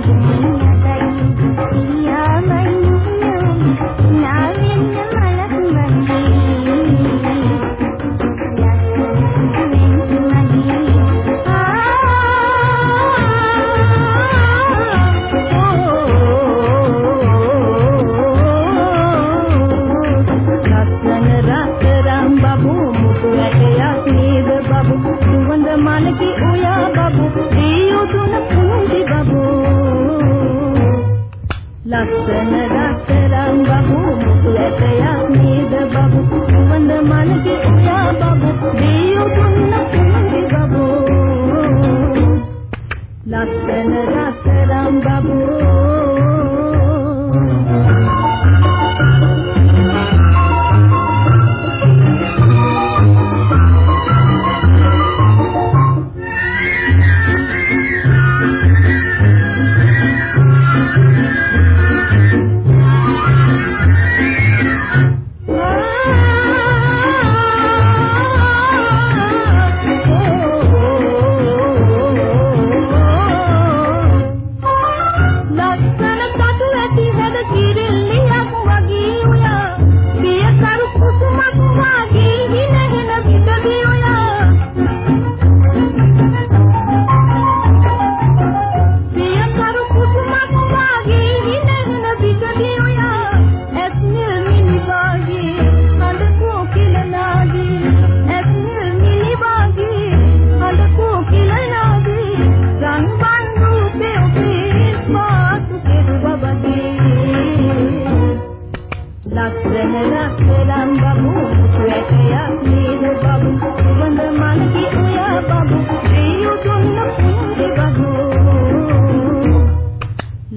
Thank you. ලෝකයක් නේද බබු සුවඳ මල්ගේ ඔයා බබු දියු දුන්න පුමගේ බබු ලස්සන රත්තරම් බබු.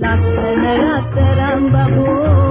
ලස්සන රත්තරන් බබෝ.